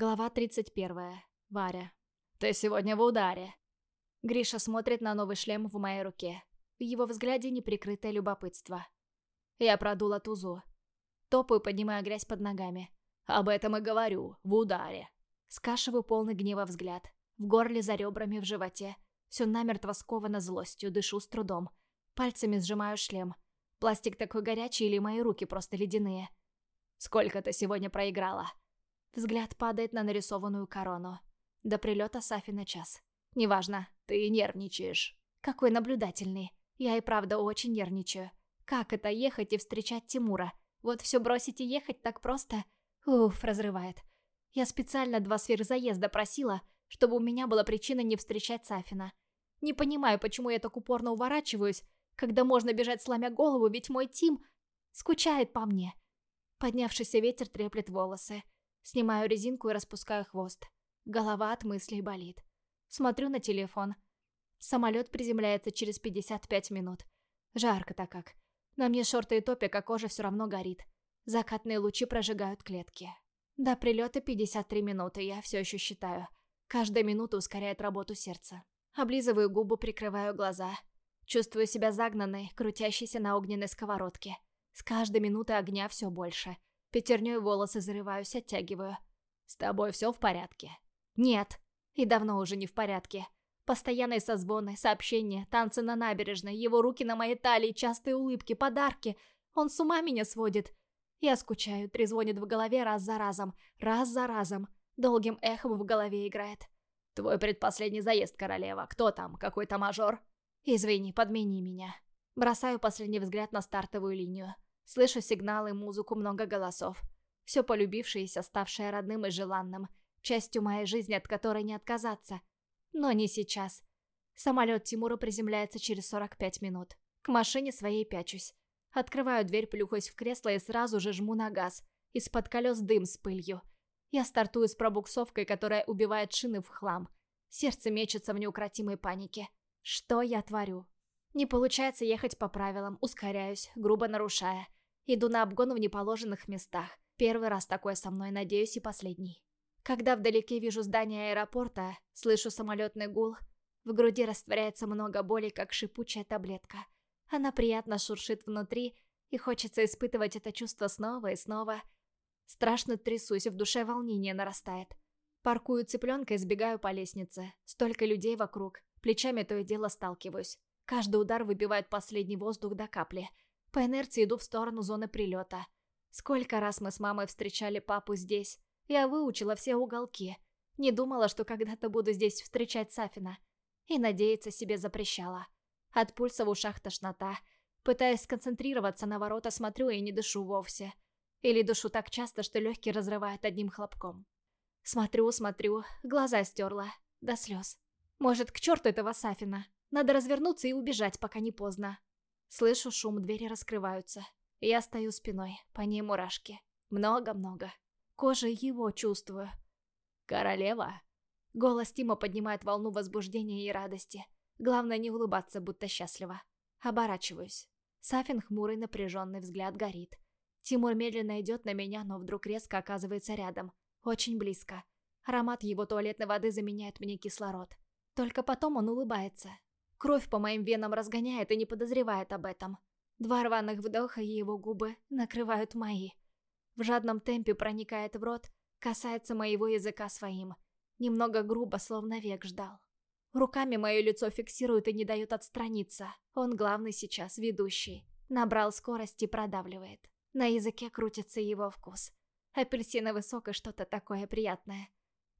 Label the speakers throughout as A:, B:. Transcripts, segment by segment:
A: Глава 31. Варя.
B: «Ты сегодня в ударе!»
A: Гриша смотрит на новый шлем в моей руке. В его взгляде неприкрытое любопытство. Я продула тузу. Топаю, поднимая грязь под ногами.
B: «Об этом и говорю, в ударе!»
A: Скашиваю полный гнева взгляд. В горле, за ребрами, в животе. Все намертво сковано злостью, дышу с трудом. Пальцами сжимаю шлем. Пластик такой горячий или мои руки просто ледяные.
B: «Сколько ты сегодня проиграла?»
A: Взгляд падает на нарисованную корону. До прилета Сафи на час. Неважно,
B: ты нервничаешь.
A: Какой наблюдательный. Я и правда очень нервничаю. Как это ехать и встречать Тимура? Вот все бросить и ехать так просто? Уф, разрывает. Я специально два сверхзаезда просила, чтобы у меня была причина не встречать Сафина. Не понимаю, почему я так упорно уворачиваюсь, когда можно бежать сломя голову, ведь мой Тим скучает по мне. Поднявшийся ветер треплет волосы. Снимаю резинку и распускаю хвост. Голова от мыслей болит. Смотрю на телефон. Самолет приземляется через 55 минут. Жарко-то как. На мне шорты и топик, а кожа все равно горит. Закатные лучи прожигают клетки. До прилета 53 минуты, я все еще считаю. Каждая минута ускоряет работу сердца. Облизываю губы, прикрываю глаза. Чувствую себя загнанной, крутящейся на огненной сковородке. С каждой минутой огня все больше. Пятерней волосы зарываюсь, оттягиваю.
B: «С тобой все в порядке?»
A: «Нет. И давно уже не в порядке. Постоянные созвоны, сообщения, танцы на набережной, его руки на моей талии, частые улыбки, подарки. Он с ума меня сводит. Я скучаю, трезвонит в голове раз за разом, раз за разом. Долгим эхом в голове играет.
B: «Твой предпоследний заезд, королева. Кто там? Какой-то мажор?»
A: «Извини, подмени меня». Бросаю последний взгляд на стартовую линию. Слышу сигналы, музыку, много голосов. Все полюбившееся, ставшее родным и желанным. Частью моей жизни, от которой не отказаться. Но не сейчас. Самолет Тимура приземляется через 45 минут. К машине своей пячусь. Открываю дверь, плюхаюсь в кресло и сразу же жму на газ. Из-под колес дым с пылью. Я стартую с пробуксовкой, которая убивает шины в хлам. Сердце мечется в неукротимой панике. Что я творю? Не получается ехать по правилам, ускоряюсь, грубо нарушая. Иду на обгон в неположенных местах. Первый раз такое со мной, надеюсь, и последний. Когда вдалеке вижу здание аэропорта, слышу самолетный гул, в груди растворяется много боли, как шипучая таблетка. Она приятно шуршит внутри, и хочется испытывать это чувство снова и снова. Страшно трясусь, в душе волнение нарастает. Паркую цыпленка и сбегаю по лестнице. Столько людей вокруг. Плечами то и дело сталкиваюсь. Каждый удар выбивает последний воздух до капли. По инерции иду в сторону зоны прилета. Сколько раз мы с мамой встречали папу здесь. Я выучила все уголки. Не думала, что когда-то буду здесь встречать Сафина. И надеяться себе запрещала. От пульса в ушах тошнота. Пытаясь сконцентрироваться на ворота, смотрю и не дышу вовсе. Или дышу так часто, что легкие разрывает одним хлопком. Смотрю, смотрю, глаза стерла. До слез. Может, к черту этого Сафина. Надо развернуться и убежать, пока не поздно. Слышу шум, двери раскрываются. Я стою спиной, по ней мурашки. Много-много. Кожей его чувствую.
B: «Королева?»
A: Голос Тима поднимает волну возбуждения и радости. Главное не улыбаться, будто счастливо. Оборачиваюсь. Сафин хмурый напряженный взгляд горит. Тимур медленно идет на меня, но вдруг резко оказывается рядом. Очень близко. Аромат его туалетной воды заменяет мне кислород. Только потом он улыбается. Кровь по моим венам разгоняет и не подозревает об этом. Два рваных вдоха и его губы накрывают мои. В жадном темпе проникает в рот, касается моего языка своим. Немного грубо, словно век ждал. Руками мое лицо фиксирует и не дает отстраниться. Он главный сейчас, ведущий. Набрал скорость и продавливает. На языке крутится его вкус. Апельсиновый сок и что-то такое приятное.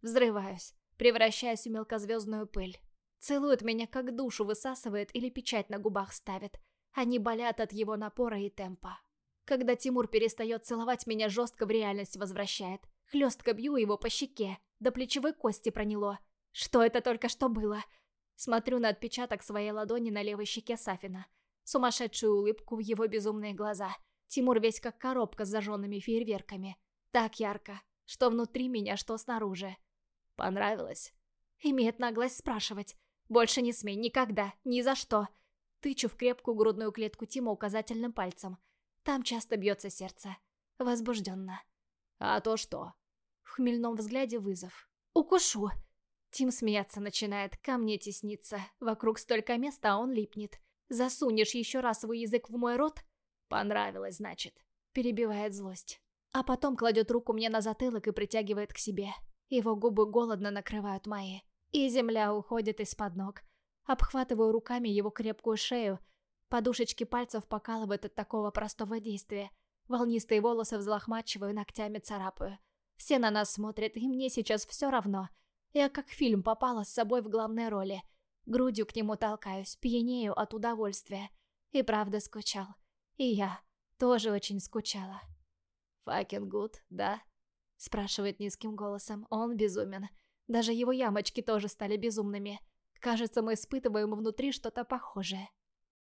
A: Взрываюсь, превращаясь в мелкозвездную пыль. Целует меня, как душу высасывает или печать на губах ставит. Они болят от его напора и темпа. Когда Тимур перестает целовать, меня жестко в реальность возвращает. Хлестко бью его по щеке, до плечевой кости проняло. Что это только что было? Смотрю на отпечаток своей ладони на левой щеке Сафина. Сумасшедшую улыбку в его безумные глаза. Тимур весь как коробка с зажженными фейерверками. Так ярко, что внутри меня, что снаружи.
B: Понравилось?
A: Имеет наглость спрашивать. Больше не смей, никогда, ни за что. Тычу в крепкую грудную клетку Тима указательным пальцем. Там часто бьется сердце. Возбужденно.
B: А то что?
A: В хмельном взгляде вызов. «Укушу!» Тим смеяться начинает, ко мне тесниться. Вокруг столько места, а он липнет. «Засунешь еще раз свой язык в мой рот?»
B: «Понравилось, значит», —
A: перебивает злость. А потом кладет руку мне на затылок и притягивает к себе. Его губы голодно накрывают мои. И земля уходит из-под ног. Обхватываю руками его крепкую шею. Подушечки пальцев покалывают от такого простого действия. Волнистые волосы взлохмачиваю, ногтями царапаю. Все на нас смотрят, и мне сейчас все равно. Я как фильм попала с собой в главной роли. Грудью к нему толкаюсь, пьянею от удовольствия. И правда скучал. И я тоже очень скучала.
B: «Fucking good, да?»
A: Спрашивает низким голосом. Он безумен. Даже его ямочки тоже стали безумными. Кажется, мы испытываем внутри что-то похожее.